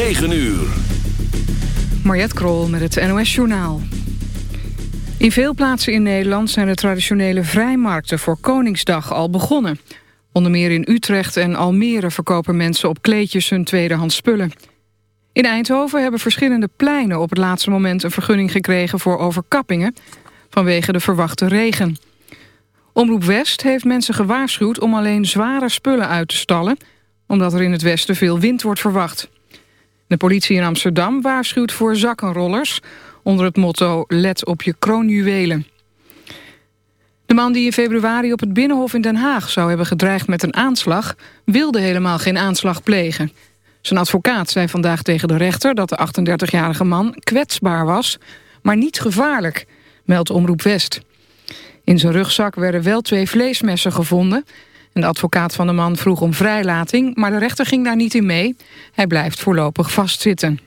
9 uur. Mariette Krol met het NOS Journaal. In veel plaatsen in Nederland zijn de traditionele vrijmarkten voor Koningsdag al begonnen. Onder meer in Utrecht en Almere verkopen mensen op kleedjes hun tweedehands spullen. In Eindhoven hebben verschillende pleinen op het laatste moment een vergunning gekregen voor overkappingen vanwege de verwachte regen. Omroep West heeft mensen gewaarschuwd om alleen zware spullen uit te stallen, omdat er in het westen veel wind wordt verwacht. De politie in Amsterdam waarschuwt voor zakkenrollers... onder het motto Let op je kroonjuwelen. De man die in februari op het Binnenhof in Den Haag... zou hebben gedreigd met een aanslag... wilde helemaal geen aanslag plegen. Zijn advocaat zei vandaag tegen de rechter... dat de 38-jarige man kwetsbaar was, maar niet gevaarlijk... meldt Omroep West. In zijn rugzak werden wel twee vleesmessen gevonden... En de advocaat van de man vroeg om vrijlating, maar de rechter ging daar niet in mee. Hij blijft voorlopig vastzitten.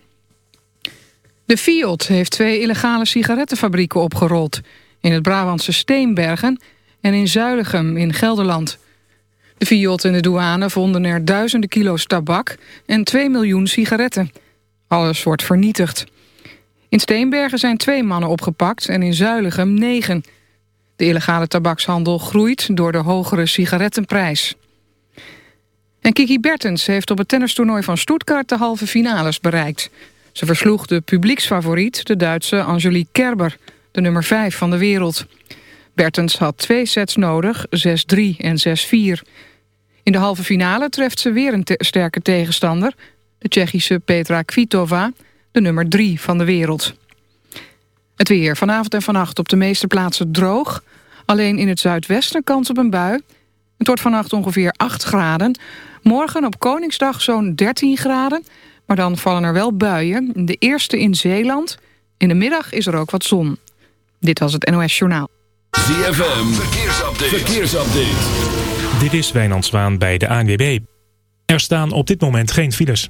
De Fiat heeft twee illegale sigarettenfabrieken opgerold. In het Brabantse Steenbergen en in Zuilichem in Gelderland. De Fiat en de douane vonden er duizenden kilo's tabak en 2 miljoen sigaretten. Alles wordt vernietigd. In Steenbergen zijn twee mannen opgepakt en in Zuilichem negen... De illegale tabakshandel groeit door de hogere sigarettenprijs. En Kiki Bertens heeft op het tennistoernooi van Stuttgart de halve finales bereikt. Ze versloeg de publieksfavoriet, de Duitse Angelique Kerber, de nummer 5 van de wereld. Bertens had twee sets nodig, 6-3 en 6-4. In de halve finale treft ze weer een te sterke tegenstander... de Tsjechische Petra Kvitova, de nummer 3 van de wereld. Het weer vanavond en vannacht op de meeste plaatsen droog. Alleen in het zuidwesten kans op een bui. Het wordt vannacht ongeveer 8 graden. Morgen op Koningsdag zo'n 13 graden. Maar dan vallen er wel buien. De eerste in Zeeland. In de middag is er ook wat zon. Dit was het NOS Journaal. ZFM, verkeersupdate. verkeersupdate. Dit is Wijnand Zwaan bij de ANWB. Er staan op dit moment geen files.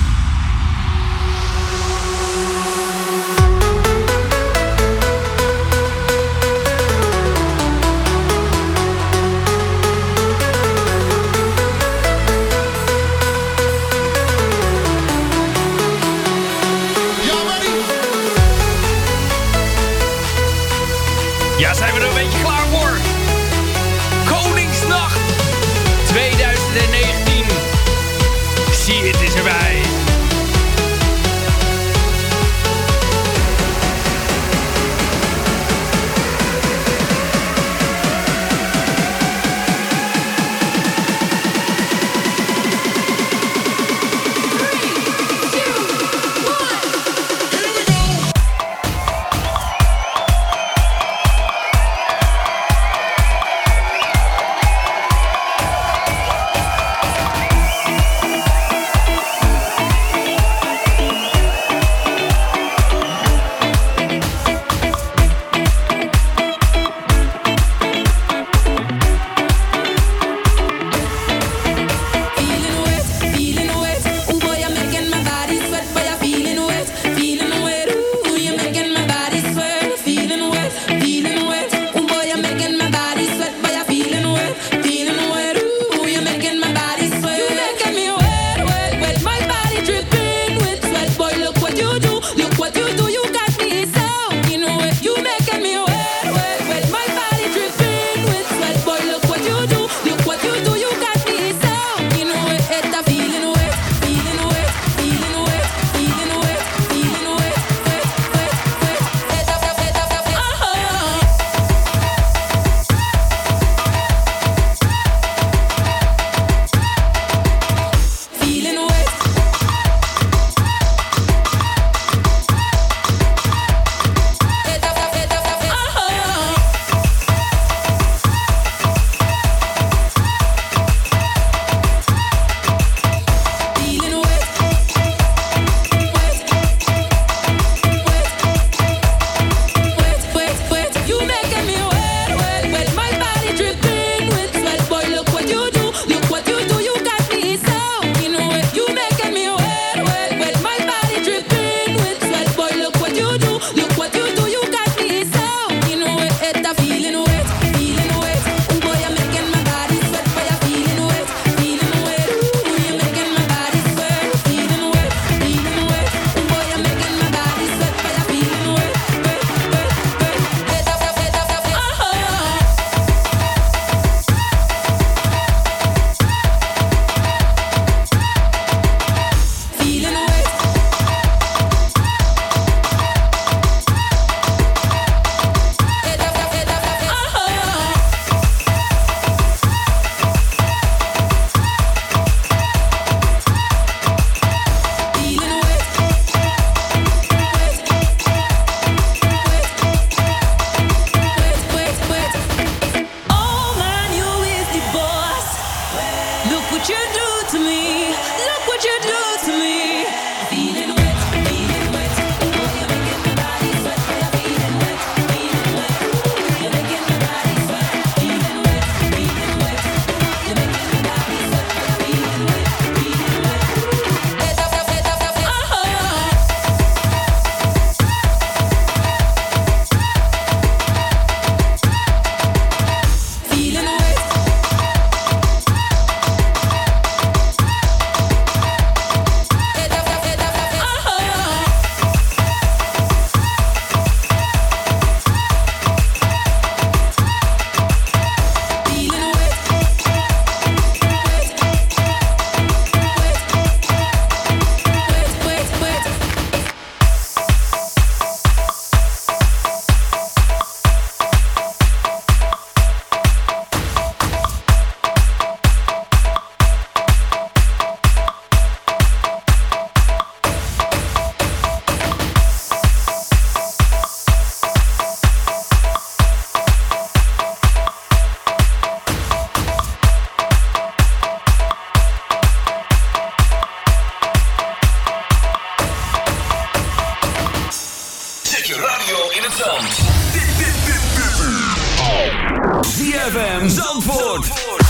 ZFM Zandvoort.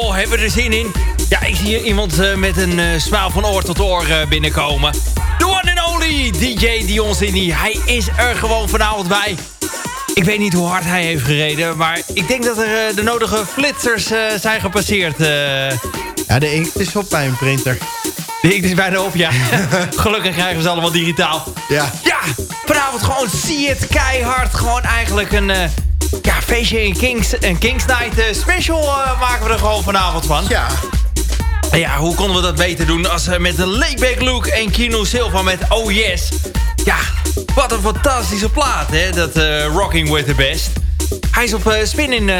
Oh, hebben we er zin in. Ja, ik zie hier iemand uh, met een uh, smaal van oor tot oor uh, binnenkomen. The one and only DJ Dion Sydney. Hij is er gewoon vanavond bij. Ik weet niet hoe hard hij heeft gereden, maar ik denk dat er de nodige flitsers zijn gepasseerd. Ja, de inkt is op bij een printer. De inkt is bijna op, ja. Gelukkig krijgen we ze allemaal digitaal. Ja. Ja, vanavond gewoon zie het keihard. Gewoon eigenlijk een ja, feestje in Kings, een Kings Night uh, special uh, maken we er gewoon vanavond van. Ja. En ja, hoe konden we dat beter doen als met de Lakeback Look en Kino Silva met Oh Yes. Ja, wat een fantastische plaat, hè, dat Rocking With The Best. Hij is op Spinning,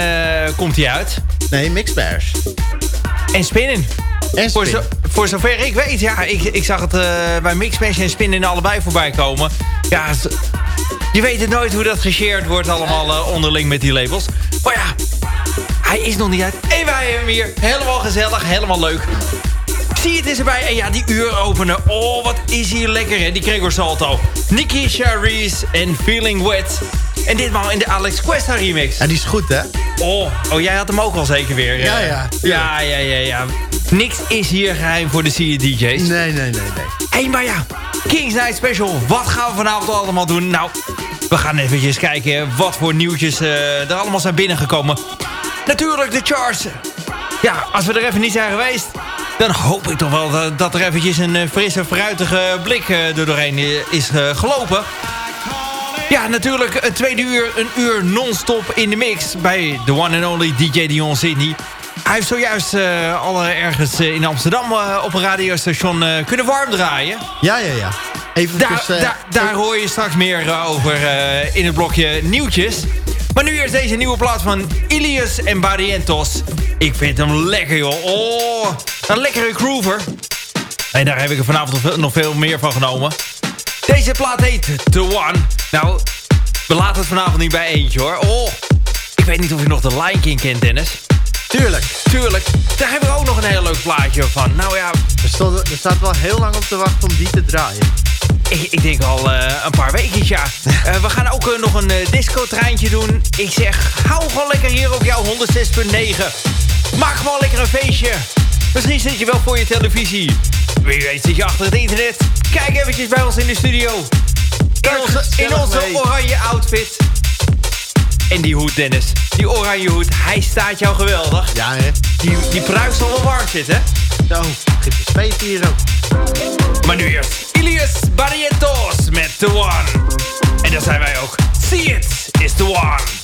komt hij uit. Nee, Mixbars. En Spinning. En Voor, zo, voor zover ik weet, ja, ik, ik zag het uh, bij Mixmash en Spin allebei voorbij komen. Ja, je weet het nooit hoe dat geshared wordt allemaal uh, onderling met die labels. Maar ja, hij is nog niet uit. En wij hebben hem hier. Helemaal gezellig, helemaal leuk. Zie het is erbij. En ja, die uur openen. Oh, wat is hier lekker, hè? Die Gregor Salto. Nicky Charisse en Feeling Wet. En ditmaal in de Alex Questa remix. Ja, die is goed, hè? oh, oh, jij had hem ook al zeker weer. Ja, ja, Ja, ja, ja, ja. Niks is hier geheim voor de CDJ's. Nee, nee, nee, nee. Hé, maar ja, Kings Night Special. Wat gaan we vanavond allemaal doen? Nou, we gaan eventjes kijken wat voor nieuwtjes eh, er allemaal zijn binnengekomen. Natuurlijk de charts. Ja, als we er even niet zijn geweest... dan hoop ik toch wel dat, dat er eventjes een eh, frisse, fruitige blik eh, er doorheen is gelopen. Ja, natuurlijk een tweede uur, een uur non-stop in de mix... bij de one and only DJ Dion Sydney. Hij heeft zojuist eh, al eh, ergens eh, in Amsterdam op een radiostation kunnen warm draaien. Ja, ja, ja. Even Daar, daar, daar hoor je straks meer over in het blokje nieuwtjes. Maar nu eerst deze nieuwe plaat van Ilias en Barrientos. Ik vind hem lekker, joh. Oh, een lekkere groover. En daar heb ik er vanavond nog veel meer van genomen. Deze plaat heet The One. Nou, we laten het vanavond niet bij eentje, hoor. Oh, ik weet niet of je nog de Lion King kent, Dennis. Tuurlijk. Tuurlijk. Daar heb ik ook nog een heel leuk plaatje van. Nou ja, Er, stond, er staat wel heel lang op te wachten om die te draaien. Ik, ik denk al eh, een paar weken, ja. Eh, we gaan ook eh, nog een disco-treintje doen. Ik zeg, hou gewoon lekker hier op jouw 106.9. Maak gewoon lekker een feestje. Misschien zit je wel voor je televisie. Wie weet zit je achter het internet. Kijk eventjes bij ons in de studio. In onze, in onze oranje outfit. En die hoed, Dennis. Die oranje hoed, hij staat jou geweldig. Ja, hè. Die, die pruik zal wel warm zitten, hè? Zo, zweten hier ook. Maar nu eerst Ilias Barrientos met The One. En daar zijn wij ook. See it is The One.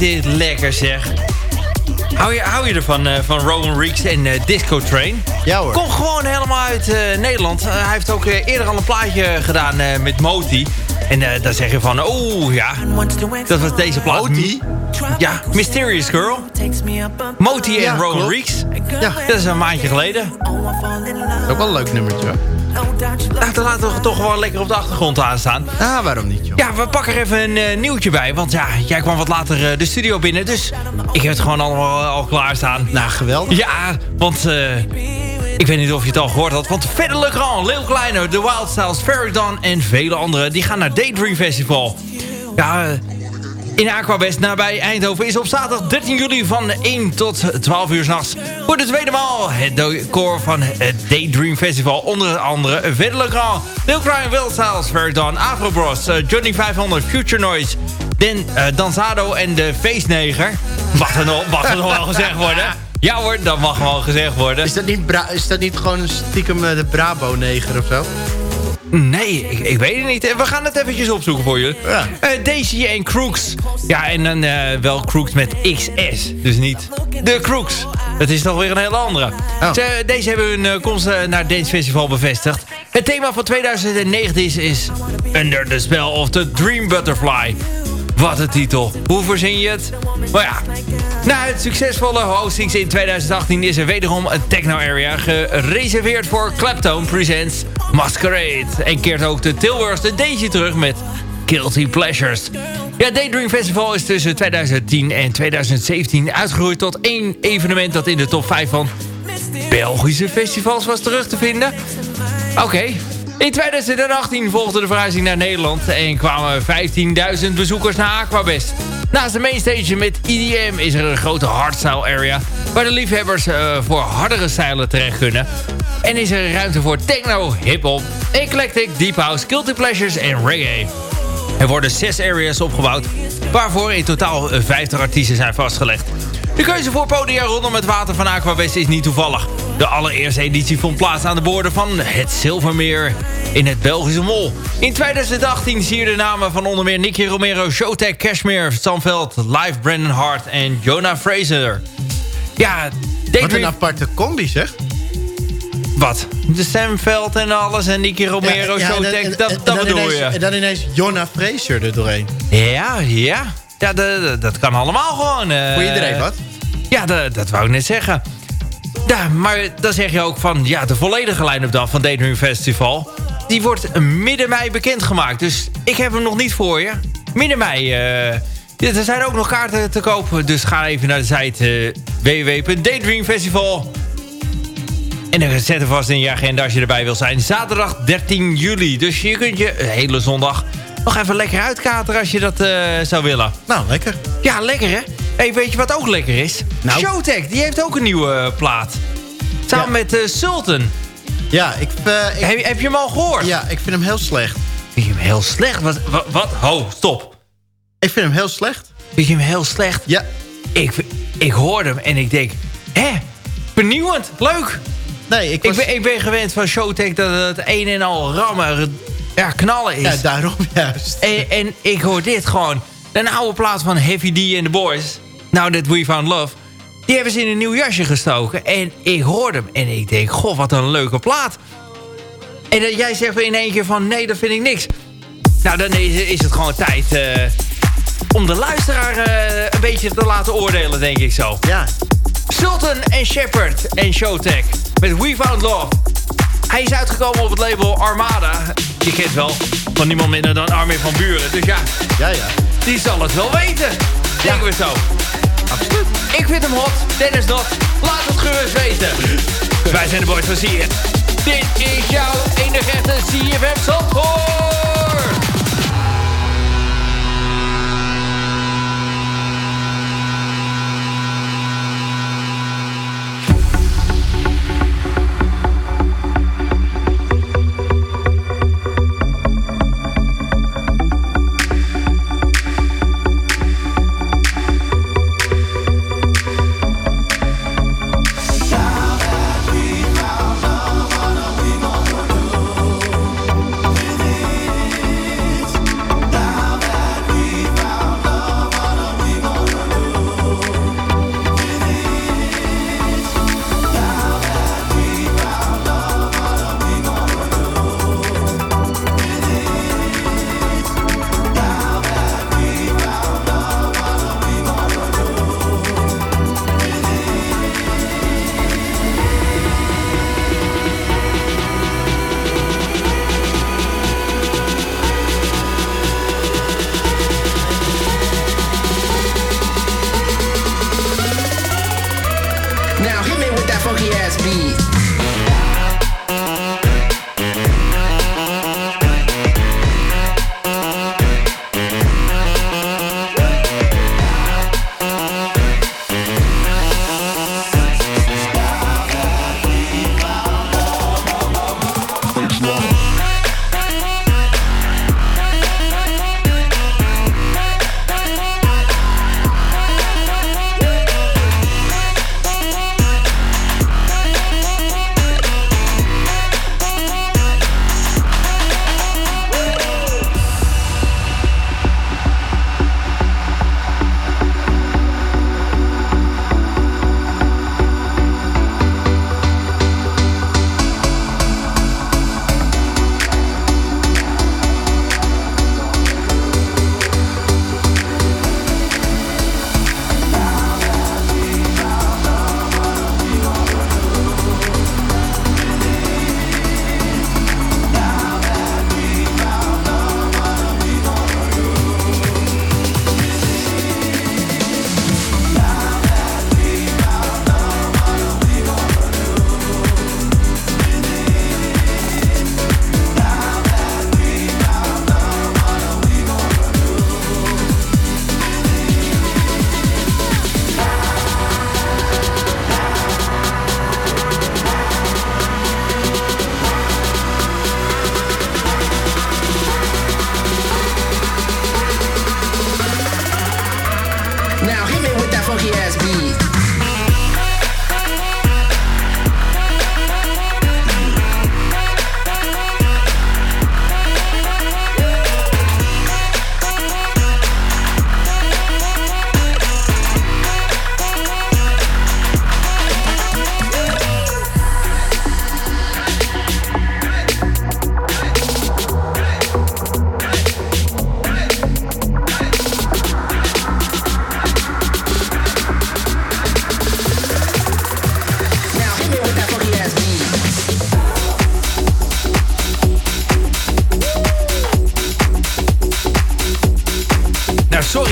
Dit lekker zeg. Hou je, hou je ervan, uh, van Rowan Reeks en uh, Disco Train? Ja hoor. Kom gewoon helemaal uit uh, Nederland. hij heeft ook eerder al een plaatje gedaan met Moti. En dan zeg je van, oeh ja, dat was deze plaat. Moti? Ja, Mysterious Girl. Moti en ja, Rowan Reeks. Ja. Dat is een maandje geleden. Ook wel een leuk nummertje. Nou, dan laten we toch gewoon lekker op de achtergrond aanstaan. Ah, waarom niet? Ja, we pakken er even een uh, nieuwtje bij. Want ja, jij kwam wat later uh, de studio binnen. Dus ik heb het gewoon allemaal al klaarstaan. Nou, geweldig. Ja, want... Ik weet niet of je het al gehoord had. Want Verder Legrand, Leeuw Kleiner, The Wild Styles, Ferridan en vele anderen... die gaan naar Daydream Festival. Ja, in Aquabest nabij Eindhoven is op zaterdag 13 juli van 1 tot 12 uur s'nachts voor de tweede maal het decor van het Daydream Festival. Onder andere Vede Le Grand, Lil Crime, Will Styles, Verdon, uh, Johnny 500, Future Noise, Den, uh, Danzado en de Feestneger. Mag er nog, mag er nog wel gezegd worden? Ja hoor, dat mag wel gezegd worden. Is dat niet, is dat niet gewoon stiekem uh, de Brabo-neger of zo? Nee, ik, ik, weet het niet. We gaan het eventjes opzoeken voor je. Ja. Uh, Daisy en Crooks. Ja, en dan uh, wel Crooks met XS. Dus niet de Crooks. Dat is toch weer een hele andere. Oh. Ze, deze hebben hun uh, komst naar Dance Festival bevestigd. Het thema van 2019 is, is Under the Spell of the Dream Butterfly. Wat een titel. Hoe verzin je het? Maar ja, na het succesvolle hostings in 2018 is er wederom een techno-area gereserveerd voor Clapton Presents Masquerade. En keert ook de Tilburgse Daisy terug met Guilty Pleasures. Ja, Daydream Festival is tussen 2010 en 2017 uitgegroeid tot één evenement dat in de top 5 van Belgische festivals was terug te vinden. Oké, in 2018 volgde de verhuizing naar Nederland en kwamen 15.000 bezoekers naar Aquabest. Naast de mainstage met EDM is er een grote hardstyle area... waar de liefhebbers uh, voor hardere stijlen terecht kunnen. En is er ruimte voor techno, hip-hop, eclectic, deep house, guilty pleasures en reggae. Er worden zes areas opgebouwd, waarvoor in totaal 50 artiesten zijn vastgelegd. De keuze voor podia rondom het water van Aquabest is niet toevallig. De allereerste editie vond plaats aan de boorden van het Zilvermeer in het Belgische Mol. In 2018 de namen van onder meer Nicky Romero, Showtek, Cashmere, Stamveld, Live Brandon Hart en Jonah Fraser. Ja, Wat een aparte combi zeg. Wat? De Samveld en alles en Nicky Romero, ja, Showtek, dat, dat bedoel je. En dan ineens Jonah Fraser er doorheen. Ja, ja. Ja, dat kan allemaal gewoon. Uh, Voor iedereen wat? Ja, dat wou ik net zeggen. Ja, maar dan zeg je ook van... Ja, de volledige line-up dan van Daydream Festival... die wordt midden mei bekendgemaakt. Dus ik heb hem nog niet voor je. Midden mei... Uh, er zijn ook nog kaarten te kopen. Dus ga even naar de site uh, www.daydreamfestival. En dan zet er vast in je agenda als je erbij wil zijn. Zaterdag 13 juli. Dus je kunt je hele zondag nog even lekker uitkateren als je dat uh, zou willen. Nou, lekker. Ja, lekker hè? Hey, weet je wat ook lekker is? Nou. Showtek, die heeft ook een nieuwe uh, plaat. Samen met uh, Sultan. Ja, ik, ik... Heb, heb, je hem al gehoord? Ja, ik vind hem heel slecht. Vind je hem heel slecht? Wat? Wat? wat? Ho, stop. Ik vind hem heel slecht. Vind je hem heel slecht? Ja. Ik, ik hoorde hem en ik denk... Hé, vernieuwend, leuk. Nee, ik, was... ik, ben, ik ben gewend van Showtek dat het een en al rammen, ja, knallen is. Ja, daarom juist. En, en ik hoor dit gewoon. Een oude plaat van Heavy D and the Boys. Now That We Found Love. Die hebben ze in een nieuw jasje gestoken. En ik hoorde hem. En ik denk, goh, wat een leuke plaat. En uh, jij zegt in één keer van, nee, dat vind ik niks. Nou, dan is, het gewoon tijd uh, om de luisteraar uh, een beetje te laten oordelen, denk ik zo. Ja. Sultan en Shepard en Showtek met We Found Love. Hij is uitgekomen op het label Armada. Je kent wel van niemand minder dan Armin van Buren. Dus ja, ja, ja. die zal het wel weten. Denken we zo. Absoluut. Ik vind hem hot. Dennis not. Laat het gerust weten. Wij zijn de boys van Zie Dit is jouw enige echte CFM Zandvoort.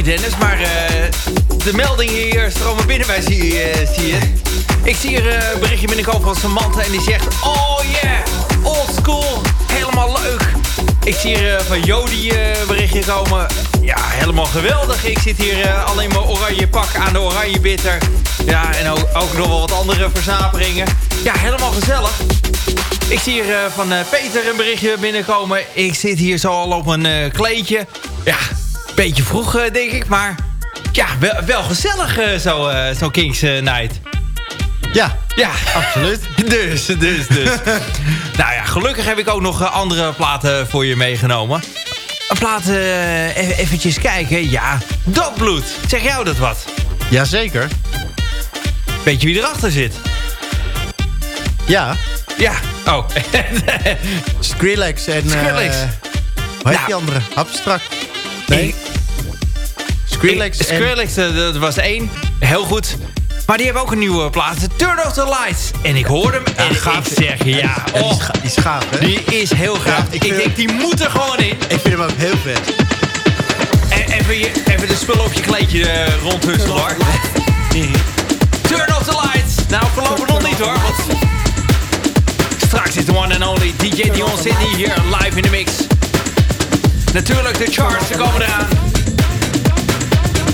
Dennis, maar eh, de meldingen hier stromen binnen bij zie, eh, zie je. Ik zie hier eh, een berichtje binnenkomen van Samantha en die zegt... Oh yeah, old school, helemaal leuk. Ik zie hier van Jody berichtje komen. Ja, helemaal geweldig. Ik zit hier alleen maar oranje pak aan de oranje bitter. Ja, en ook, ook nog wel wat andere verzaperingen. Ja, helemaal gezellig. Ik zie hier van Peter een berichtje binnenkomen. Ik zit hier zo al op een kleedje. Ja, beetje vroeg eh, denk ik, maar ja, wel, wel gezellig eh, zo, eh, zo Kings Night. Ja, Ja, absoluut. dus, dus, dus. nou ja, gelukkig heb ik ook nog andere platen voor je meegenomen. Een plaat, even eventjes kijken. Ja, Dogbloed. Zeg jou dat wat? Jazeker. Weet je wie erachter zit? Ja, Ja, oh. Skrillex en... Skrillex. hoe heet Nou. die andere? Abstract. Nee, Skrillex Ik- en... Skrillex, eh, dat was één. Heel goed. Maar die hebben ook een nieuwe plaat. Turn off the lights. En ik hoor hem en gaaf. ik zeg ja. Ja, die, Oh, is ga- die is gaaf, hè? die is heel gaaf. Ja, ik ik denk, die moet er gewoon in. Ik vind hem ook heel vet. En even, je, even de spullen op je kleedje uh, rondhusselen hoor. Turn off the lights. Nou, voorlopig nog niet hoor. Want straks is de one and only DJ Dion Sydney hier live in de mix. Natuurlijk, de charts, ze komen eraan.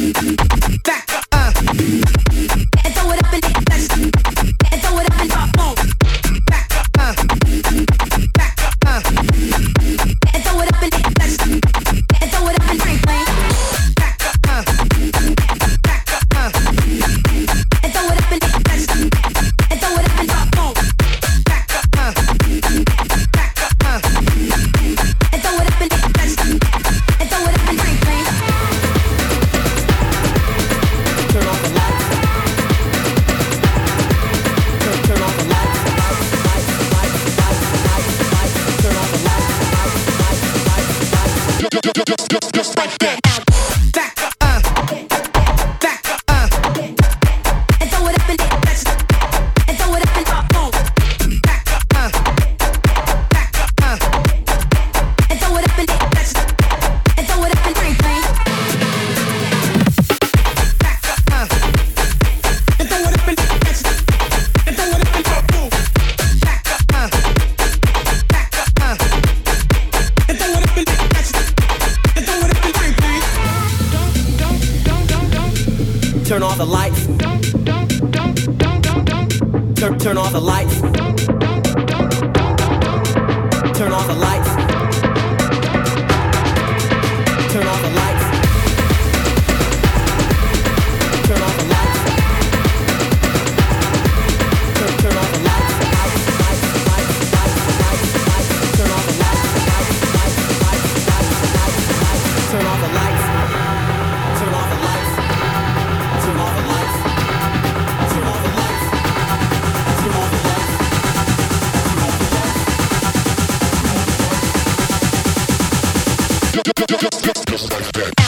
Back up, uh. Back up, uh. just, just, just like that.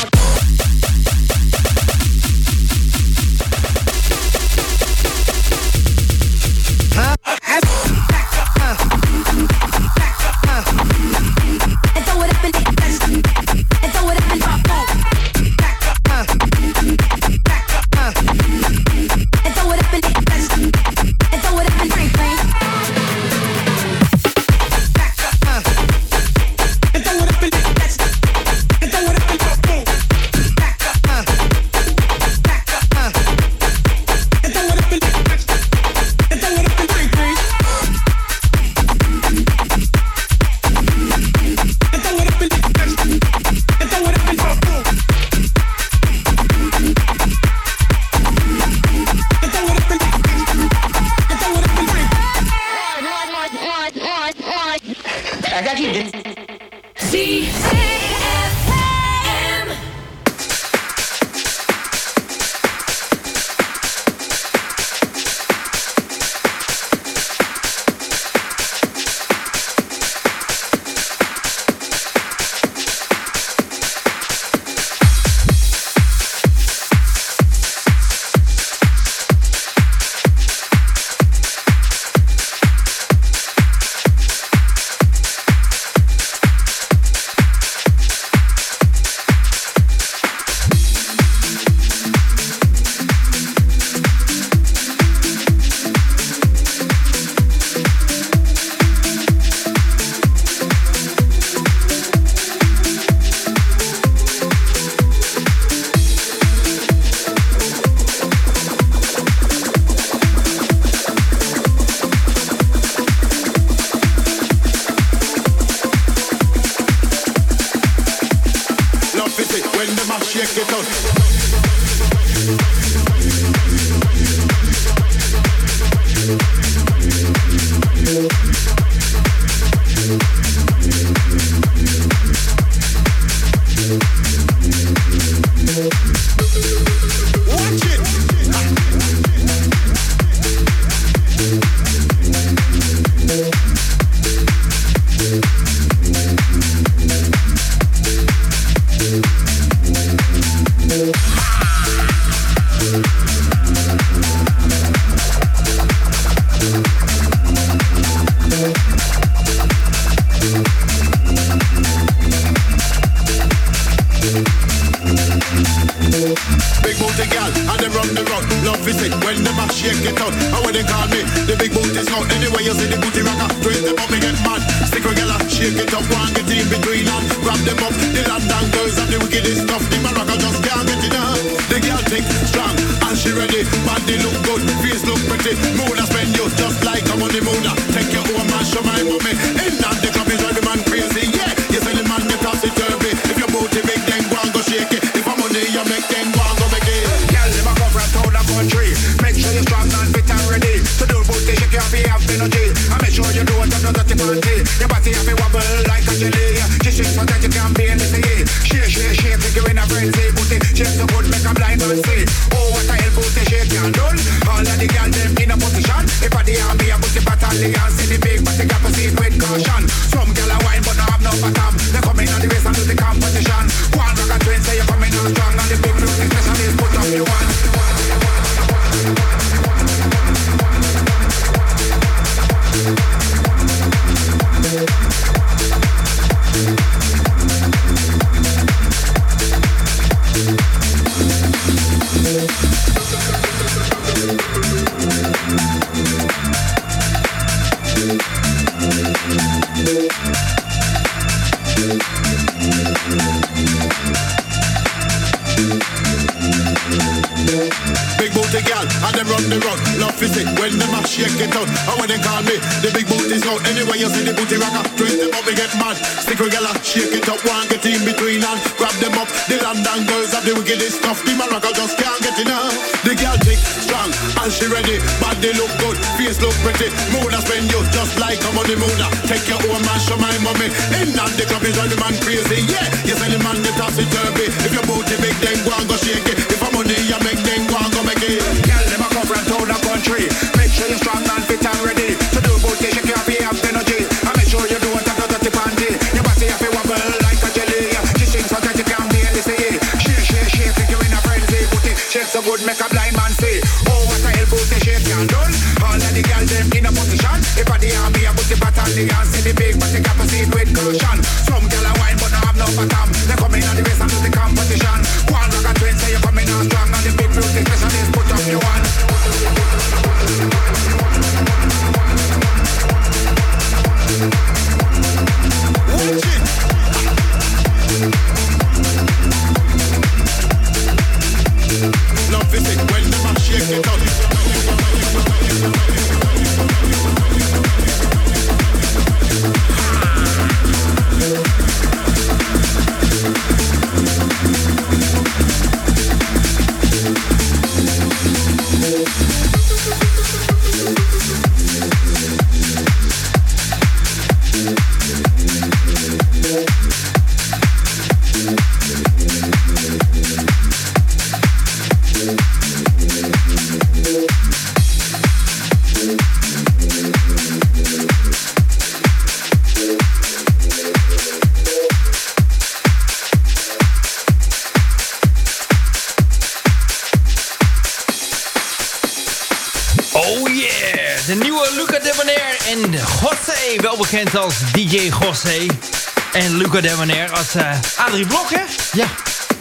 Luca Debonair als eh Adrie Blok, hè? Ja.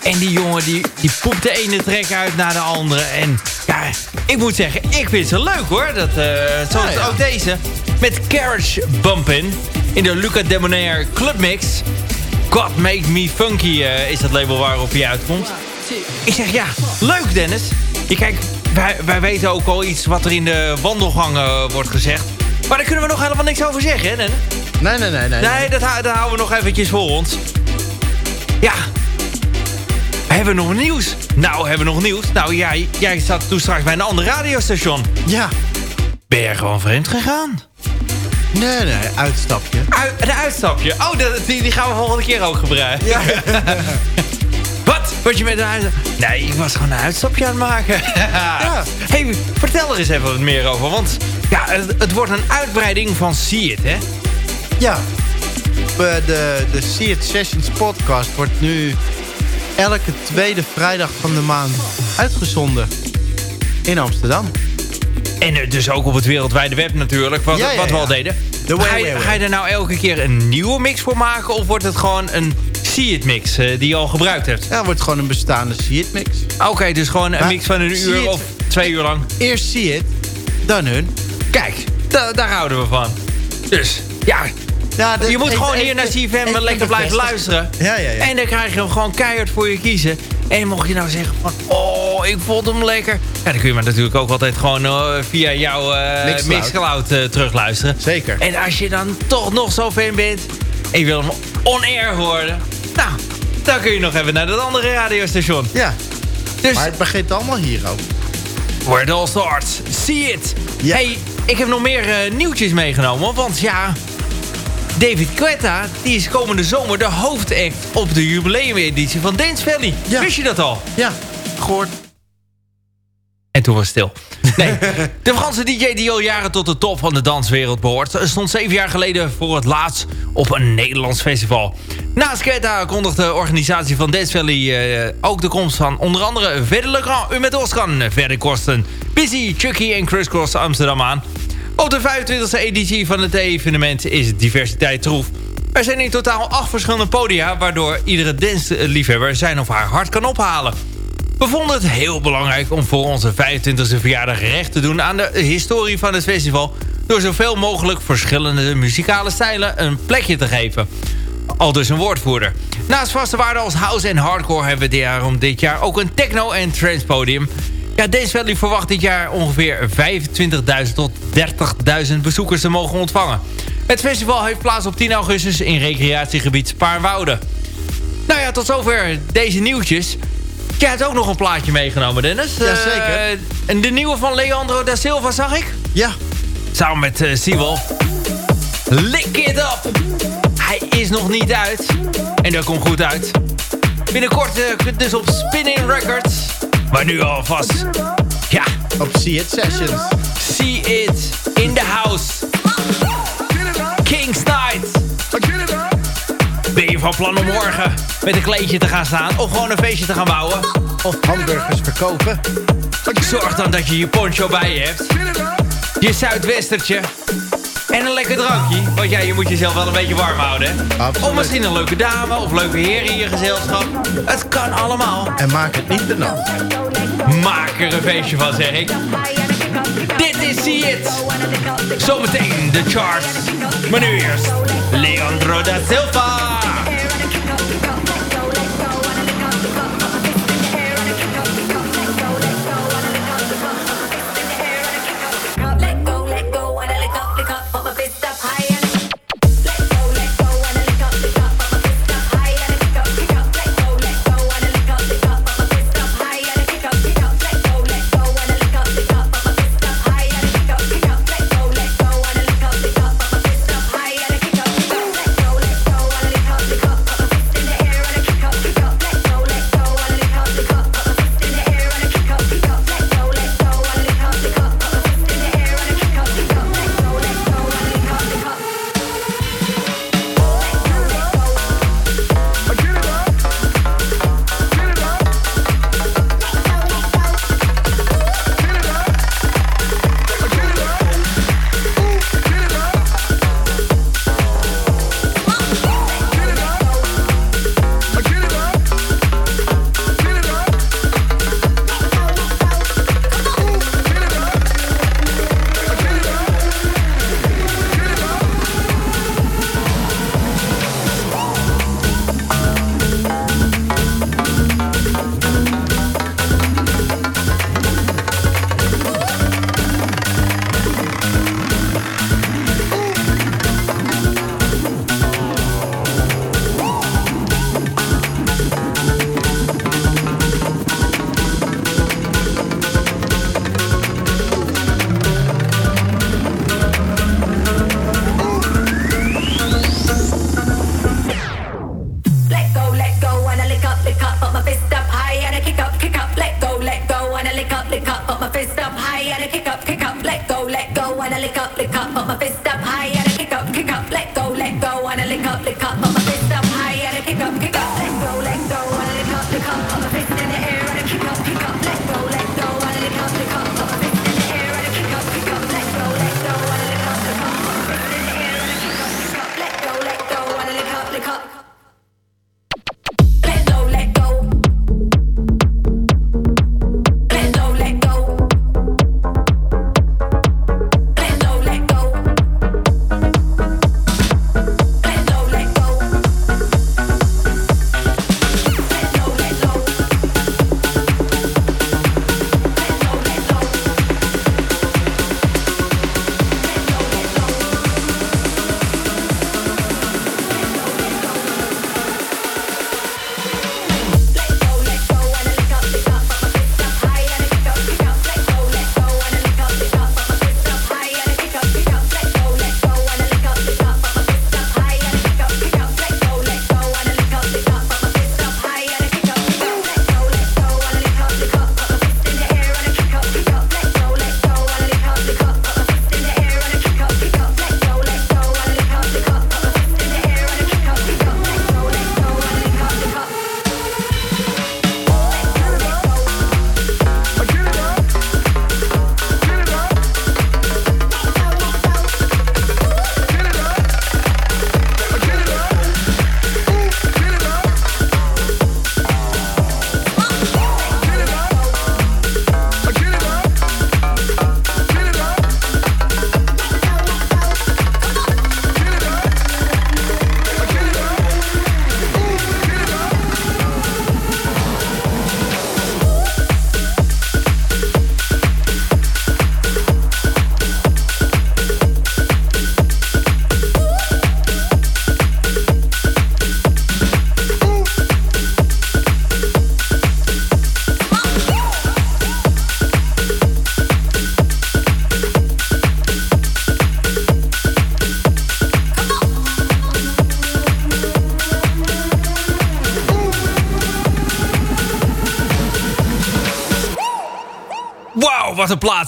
En die jongen die, die poept de ene trek uit naar de andere. En ja, ik moet zeggen, ik vind ze leuk hoor. Dat, eh zoals ja. ook deze. Met Carriage Bumpin' in de Luca Debonair Clubmix. God Make Me Funky eh, is het label waarop hij uitkomt. Ik zeg ja, leuk Dennis. Je kijk, wij, wij weten ook al iets wat er in de wandelgangen wordt gezegd. Maar daar kunnen we nog helemaal niks over zeggen, hè? Dennis? Nee, nee, nee, nee. Nee, dat, dat houden we nog eventjes voor ons. Ja. Hebben we nog nieuws? Nou, hebben we nog nieuws? Nou, jij, jij zat toen straks bij een ander radiostation. Ja. Ben jij gewoon vreemd gegaan? Nee, nee, uitstapje. Uit, een uitstapje. Oh, die, die gaan we volgende keer ook gebruiken. Ja. Wat? Word je met een uitstapje? Nee, ik was gewoon een uitstapje aan het maken. Ja. hey, vertel er eens even wat meer over. Want ja, het, het wordt een uitbreiding van See It, hè? Ja. De, de See It Sessions podcast wordt nu elke tweede vrijdag van de maand uitgezonden. In Amsterdam. En dus ook op het wereldwijde web natuurlijk, wat, Ja, ja, wat we ja. al deden. De ga, way, je, way, way. ga je er nou elke keer een nieuwe mix voor maken? Of wordt het gewoon een See It mix eh, die je al gebruikt hebt? Ja, het wordt gewoon een bestaande See It mix. Oké, dus gewoon een mix van een uur It- of twee uur lang. Eerst See It, dan hun. Kijk, da- daar houden we van. Dus, ja, Ja, je moet gewoon hier naar CFM lekker blijven luisteren. Ja, ja, ja. En dan krijg je hem gewoon keihard voor je kiezen. En mocht je nou zeggen van, oh, ik vond hem lekker. Ja, dan kun je maar natuurlijk ook altijd gewoon via jouw eh Mixcloud. Mixcloud eh, terugluisteren. Zeker. En als je dan toch nog zo fan bent en je wil hem on-air horen. Nou, dan kun je nog even naar dat andere radiostation. Ja, Dus, maar het begint allemaal hier ook. where it all starts, see it. Ja. Hey, ik heb nog meer eh, nieuwtjes meegenomen. Want ja, David Quetta, die is komende zomer de hoofdact op de jubileumeditie van Dance Valley. Ja. Wist je dat al? Ja, gehoord. En toen was het stil. Nee, de Franse DJ die al jaren tot de top van de danswereld behoort... stond zeven jaar geleden voor het laatst op een Nederlands festival. Naast Quetta kondigde de organisatie van Dance Valley eh, ook de komst van onder andere Verder Le Grand, Umet Oskan, Verder Korsten, Busy, Chucky en Chris Cross Amsterdam aan. Op de 25e editie van het evenement is diversiteit troef. Er zijn in totaal acht verschillende podia... waardoor iedere dansliefhebber zijn of haar hart kan ophalen. We vonden het heel belangrijk om voor onze 25e verjaardag recht te doen aan de historie van het festival... door zoveel mogelijk verschillende muzikale stijlen een plekje te geven. Al dus een woordvoerder. Naast vaste waarden als house en hardcore hebben we daarom dit jaar ook een techno- en trance podium. Ja, Dance Valley verwacht dit jaar ongeveer 25.000 tot 30.000 bezoekers te mogen ontvangen. Het festival heeft plaats op 10 augustus in recreatiegebied Spaarwouden. Nou ja, tot zover deze nieuwtjes. Jij hebt ook nog een plaatje meegenomen, Dennis. Jazeker. Eh, en de nieuwe van Leandro da Silva, zag ik? Ja, Samen met uh, Seawolf. Lick it up! Hij is nog niet uit. En dat komt goed uit. Binnenkort eh, dus op Spinning Records. Maar nu alvast. Ja, op See It Sessions. see it in the house. King's Night. Ben je van plan om morgen met een kleedje te gaan staan? Of gewoon een feestje te gaan bouwen? Of hamburgers verkopen. Zorg dan dat je je poncho bij je hebt. Je zuidwestertje. En een lekker drankje. Want ja, je moet jezelf wel een beetje warm houden. Absoluut. Of misschien een leuke dame of leuke heren in je gezelschap. Het kan allemaal. En maak het niet te nat. Maak er een feestje van, zeg ik. Dit is See It. Zometeen de charts. Maar nu eerst Leandro da Silva.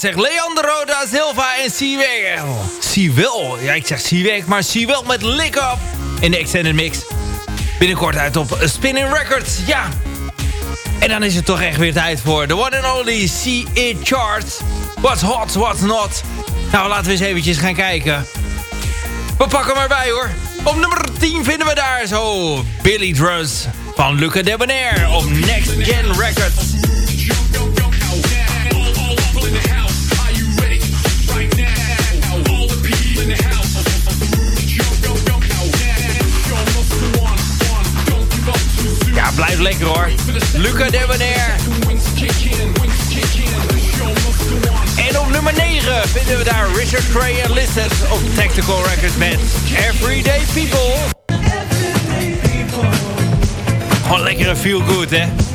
Zeg. Leandro da Silva en Siewel. Siewel. Ja, ik zeg Siewek, maar Siewel met Lick Up. In de Extended Mix. Binnenkort uit op Spinning Records. Ja. En dan is het toch echt weer tijd voor de one and only See It Chart. What's hot, what's not. Nou, laten we eens eventjes gaan kijken. We pakken maar bij hoor. Op nummer 10 vinden we daar zo Billy Drums van Luca Debonair op Next Gen Records. Blijf lekker hoor. Luca Debonair. En op nummer 9 vinden we daar Richard Cray en Listen op Tactical Records met Everyday People. Gewoon lekkere feel good, hè?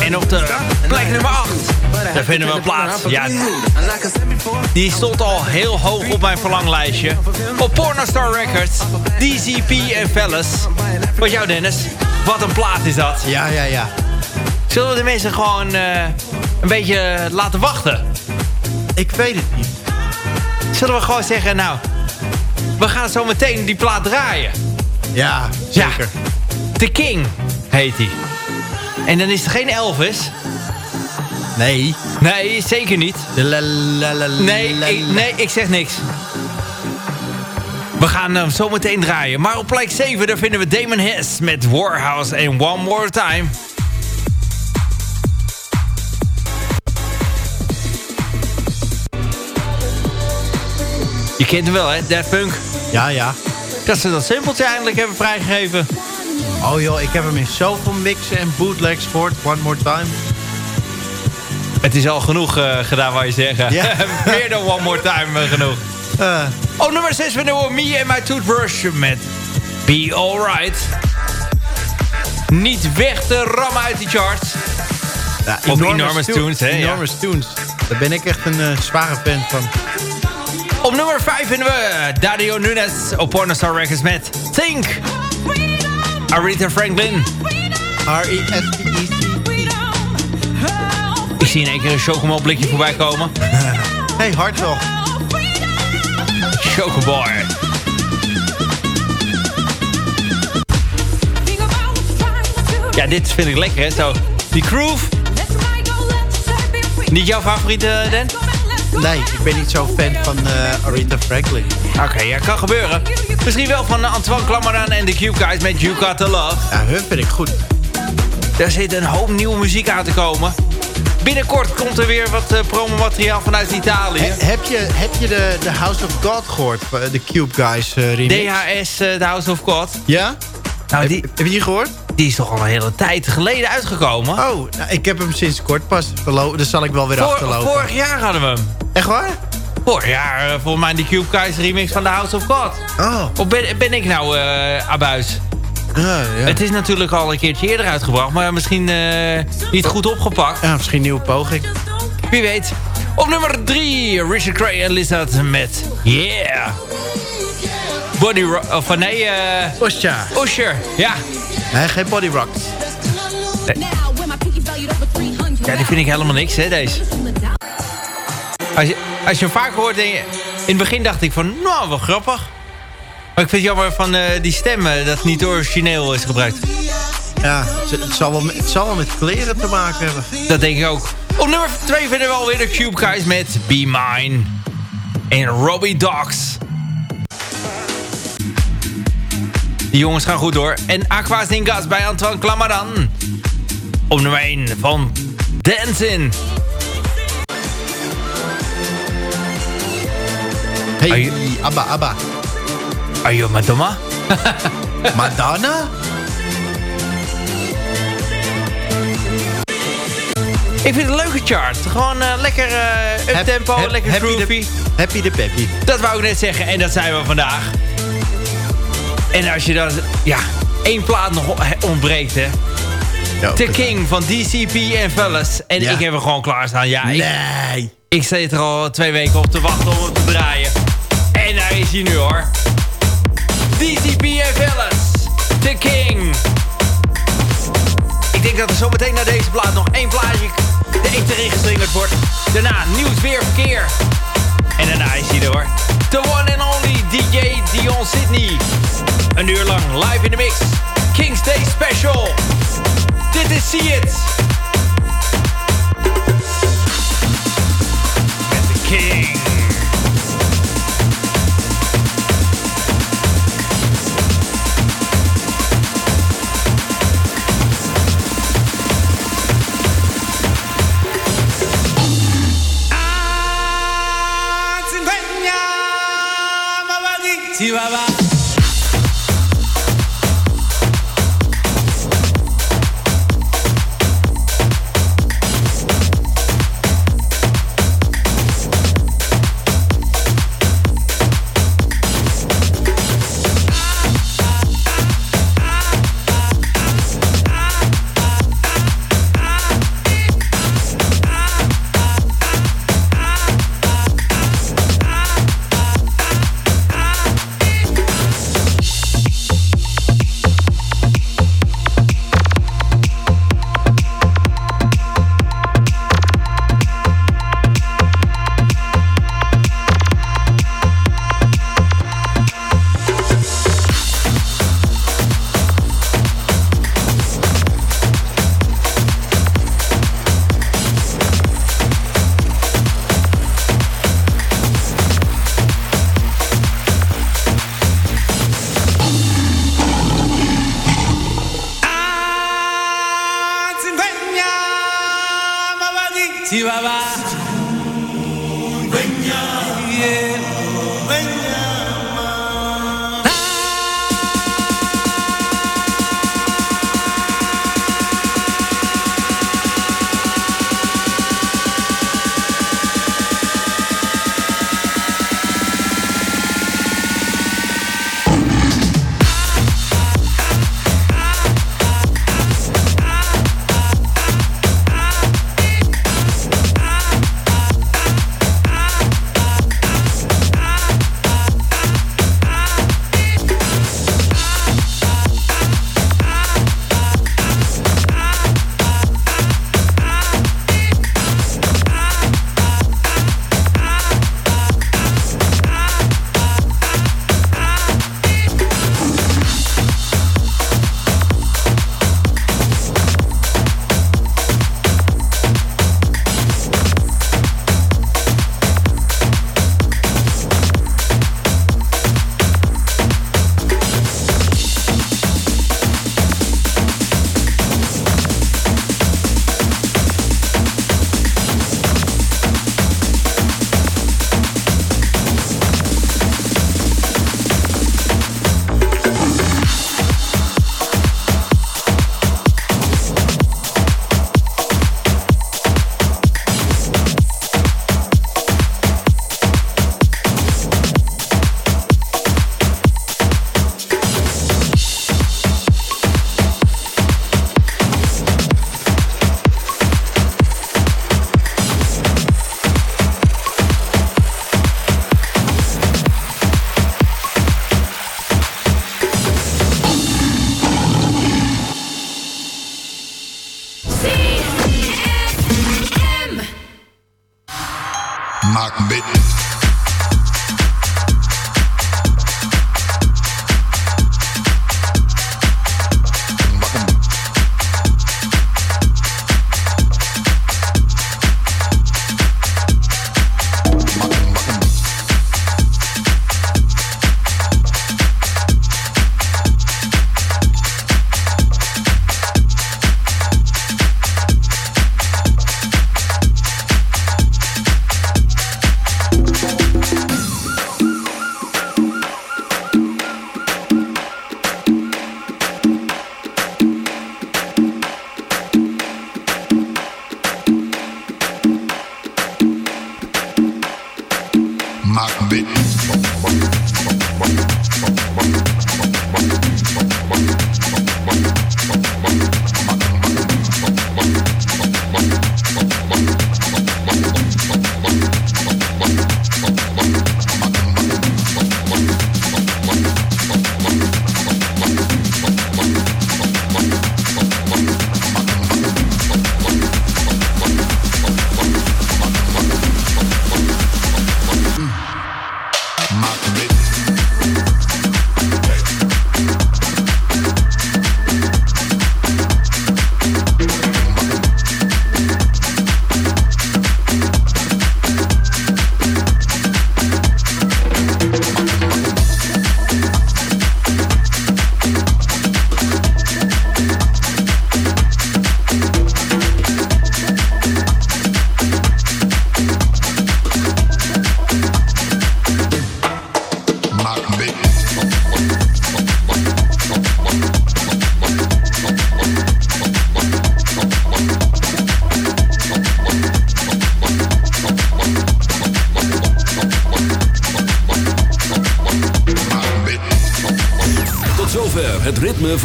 En op de plek nummer 8, daar vinden we een plaats. Ja, die stond al heel hoog op mijn verlanglijstje. Op Pornostar Records, DCP en Fellas. Wat jou Dennis, wat een plaat is dat. Ja, ja, ja. Zullen we de mensen gewoon eh, een beetje laten wachten? Ik weet het niet. Zullen we gewoon zeggen, nou, we gaan zo meteen die plaat draaien. Ja, zeker. The King heet hij. En dan is het geen Elvis. Nee. Nee, zeker niet. Nee, ik, nee, ik zeg niks. We gaan hem zo meteen draaien. Maar op plek 7 daar vinden we Damon Hess met Warhouse en One More Time. Je kent hem wel, hè? Daft Punk. Ja, ja. Dat ze dat simpeltje eindelijk hebben vrijgegeven. Oh joh, ik heb hem in zoveel mixen en bootlegs gehoord. One more time. Het is al genoeg eh, gedaan, wou je zeggen. Ja. Meer dan One More Time eh, genoeg. Eh, Op nummer 6 vinden we Me and My Toothbrush met Be Alright. Niet weg te rammen uit die charts. ja, Op Enormous Tunes, hè, ja. Enormous Tunes. Daar ben ik echt een zware fan van. Op nummer 5 vinden we Dario Nunes op Pornostar Records met Think. Aretha Franklin. R-E-S-P-E-C. Ik zie in één keer een chocomel blikje voorbij komen. Hey, Hartwell. Chocoboy. Ja, dit vind ik lekker, hè? Zo. Die groove. Niet jouw favoriete, Dan? Nee, ik ben niet zo fan van eh Aretha Franklin. Oké, ja, kan gebeuren. Misschien wel van Antoine Clamaran en de Cube Guys met You Got To Love. Ja, hun vind ik goed. Daar zit een hoop nieuwe muziek aan te komen. Binnenkort komt er weer wat uh, promomateriaal vanuit Italië. He- heb, je, heb je de, de House of God gehoord? eh, De Cube Guys eh remix? DHS, eh, The House of God. Ja? Nou, Heb, die, heb je die gehoord? die is toch al een hele tijd geleden uitgekomen. Oh, nou, ik heb hem sinds kort pas. Dus zal ik wel weer Voor- achterlopen. vorig jaar hadden we hem. Echt waar? Vorig jaar, eh, volgens mij, die Cube Guys remix van The House of God. Oh, Of ben, ben ik nou eh abuis? ja, ja. Het is natuurlijk al een keertje eerder uitgebracht, maar misschien eh, niet goed opgepakt. ja, misschien een nieuwe poging. Wie weet. Op nummer 3, Richard Cray en Lizard met Yeah. Body Rock, of nee, eh Osja. Usher. Ja. Nee, geen body rock. ja, die vind ik helemaal niks, hè, deze. Als je, als je hem vaak hoort, denk je... In het begin dacht ik van, nou, wel grappig. Maar ik vind het jammer van eh, die stemmen dat niet origineel is gebruikt. Ja, het, zal wel met, het zal wel met kleren te maken hebben. Dat denk ik ook. Op nummer 2 vinden we alweer de Cube Guys met Be Mine. En Robbie Dogs. Die jongens gaan goed door. En Aqua Zingas bij Antoine Clamaran. Op nummer 1 van Dancing. Hey, Are you- Abba, Abba. Are you Madonna? Madonna? Ik vind het een leuke chart. Gewoon eh, lekker eh up-tempo, Hap- lekker happy groovy. De, happy de peppy. Dat wou ik net zeggen en dat zijn we vandaag. En als je dan, ja, één plaat nog ontbreekt, hè. Ja, The King van DCP en Fellas. En Ja. ik heb hem gewoon klaarstaan. Ja, ik, Nee. ik zit er al twee weken op te wachten om hem te draaien. En daar is hij nu hoor. DCP en Vellis. The King. Ik denk dat er zometeen na deze plaat nog één plaatje de eten erin geslingerd wordt. Daarna nieuws, weer, verkeer. En daarna is hij er hoor. The one and only DJ Dion Sydney. Een uur lang live in de mix. King's Day Special. Dit is See It. Met de King. See you va.